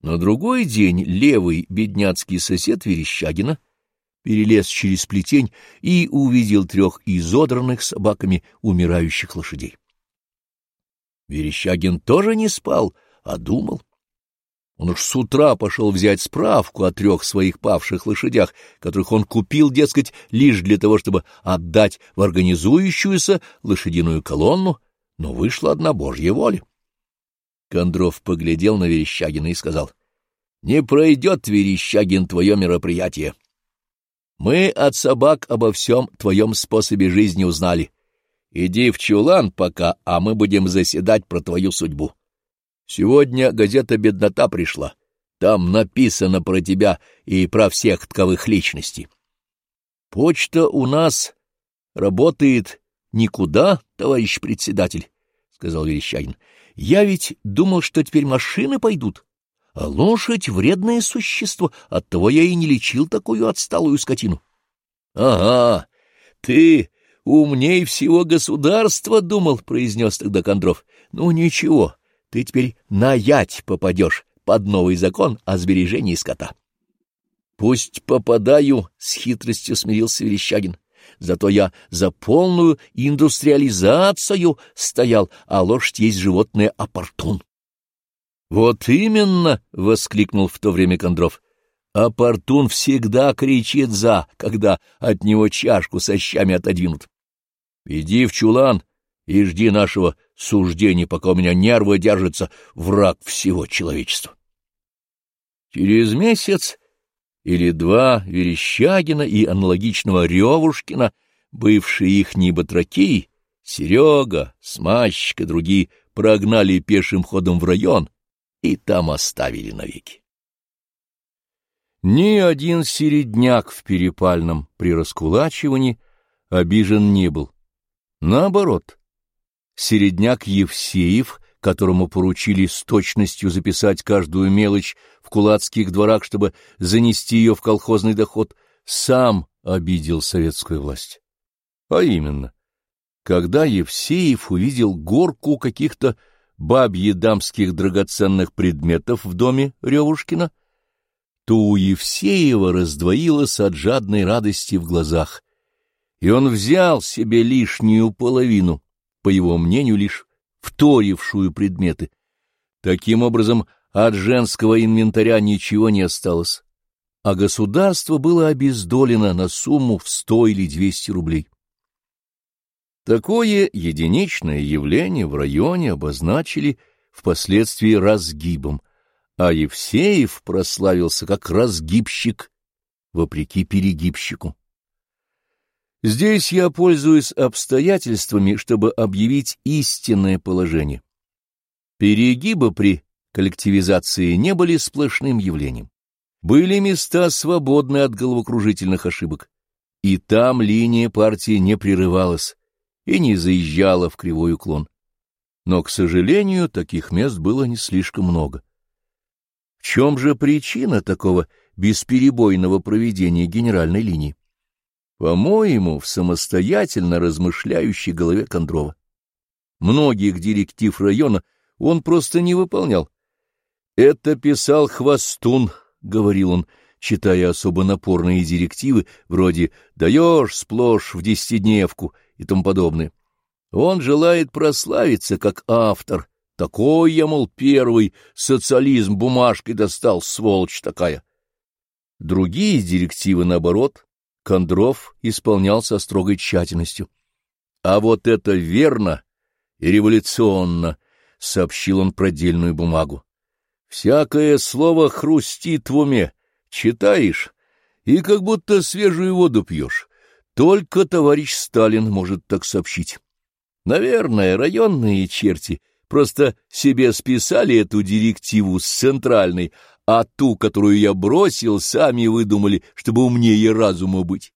На другой день левый бедняцкий сосед Верещагина перелез через плетень и увидел трех изодранных собаками умирающих лошадей. Верещагин тоже не спал, а думал. Он уж с утра пошел взять справку о трех своих павших лошадях, которых он купил, дескать, лишь для того, чтобы отдать в организующуюся лошадиную колонну, но вышла одна божья воля. Кондров поглядел на Верещагина и сказал, — Не пройдет, Верещагин, твое мероприятие. Мы от собак обо всем твоем способе жизни узнали. Иди в чулан пока, а мы будем заседать про твою судьбу. Сегодня газета «Беднота» пришла. Там написано про тебя и про всех таковых личностей. Почта у нас работает никуда, товарищ председатель, — сказал Верещагин. Я ведь думал, что теперь машины пойдут, а лошадь — вредное существо, оттого я и не лечил такую отсталую скотину. — Ага, ты умней всего государства думал, — произнес тогда Кондров. — Ну, ничего, ты теперь на ять попадешь под новый закон о сбережении скота. — Пусть попадаю, — с хитростью смирился Верещагин. Зато я за полную индустриализацию стоял, а лошадь есть животное оппортун. — Вот именно! — воскликнул в то время Кондров. — Оппортун всегда кричит «за», когда от него чашку со щами отодвинут. Иди в чулан и жди нашего суждения, пока у меня нервы держатся, враг всего человечества. Через месяц или два Верещагина и аналогичного Ревушкина, бывшие их батраки, Серега, Смащик и другие, прогнали пешим ходом в район и там оставили навеки. Ни один середняк в Перепальном при раскулачивании обижен не был. Наоборот, середняк Евсеев, которому поручили с точностью записать каждую мелочь в кулацких дворах, чтобы занести ее в колхозный доход, сам обидел советскую власть. А именно, когда Евсеев увидел горку каких-то бабье-дамских драгоценных предметов в доме Ревушкина, то у Евсеева раздвоилось от жадной радости в глазах, и он взял себе лишнюю половину — по его мнению, лишь вторившую предметы. Таким образом, от женского инвентаря ничего не осталось, а государство было обездолено на сумму в сто или двести рублей. Такое единичное явление в районе обозначили впоследствии разгибом, а Евсеев прославился как разгибщик, вопреки перегибщику. Здесь я пользуюсь обстоятельствами, чтобы объявить истинное положение. Перегибы при коллективизации не были сплошным явлением. Были места, свободные от головокружительных ошибок, и там линия партии не прерывалась и не заезжала в кривой уклон. Но, к сожалению, таких мест было не слишком много. В чем же причина такого бесперебойного проведения генеральной линии? По-моему, в самостоятельно размышляющей голове Кондрова. Многих директив района он просто не выполнял. «Это писал Хвостун», — говорил он, читая особо напорные директивы, вроде «даешь сплошь в десятидневку» и тому подобное. Он желает прославиться как автор. Такой я, мол, первый социализм бумажкой достал, сволочь такая. Другие директивы, наоборот, Кондров исполнял со строгой тщательностью. — А вот это верно и революционно, — сообщил он продельную бумагу. — Всякое слово хрустит в уме, читаешь, и как будто свежую воду пьешь. Только товарищ Сталин может так сообщить. Наверное, районные черти просто себе списали эту директиву с центральной, а ту, которую я бросил, сами выдумали, чтобы умнее разума быть.